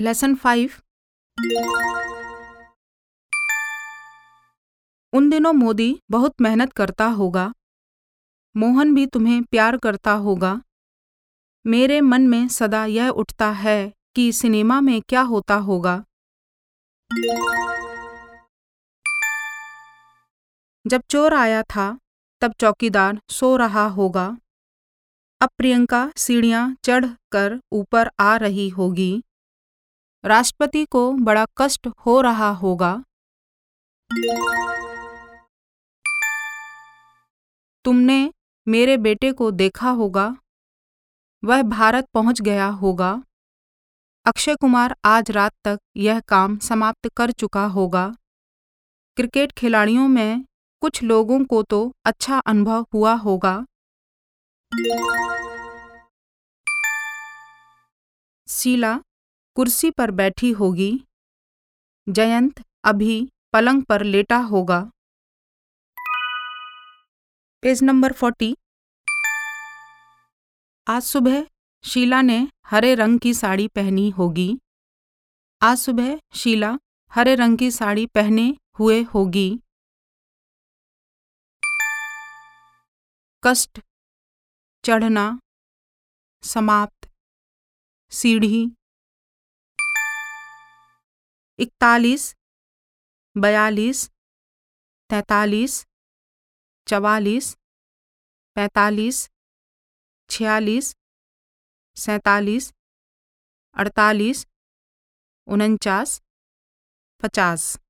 Lesson five उन दिनों मोदी बहुत मेहनत करता होगा। मोहन भी तुम्हें प्यार करता होगा। मेरे मन में सदा यह उठता है कि सिनेमा में क्या होता होगा। जब चोर आया था तब चौकीदार सो रहा होगा। अब प्रियंका सीढ़ियाँ चढ़ कर ऊपर आ रही होगी। राष्ट्रपति को बड़ा कष्ट हो रहा होगा। तुमने मेरे बेटे को देखा होगा। वह भारत पहुँच गया होगा। अक्षय कुमार आज रात तक यह काम समाप्त कर चुका होगा। क्रिकेट खिलाड़ियों में कुछ लोगों को तो अच्छा अनुभव हुआ होगा। शीला कुर्सी पर बैठी होगी। जयंत अभी पलंग पर लेटा होगा। Page number forty. आज सुबह शीला ने हरे रंग की साड़ी पहनी होगी। आज सुबह शीला हरे रंग की साड़ी पहने हुए होगी। कष्ट चढ़ना समाप्त सीढ़ी। इकतालीस बयालीस तैतालीस चवालीस पैंतालीस छियालीस सैंतालीस अड़तालीस उनचास पचास।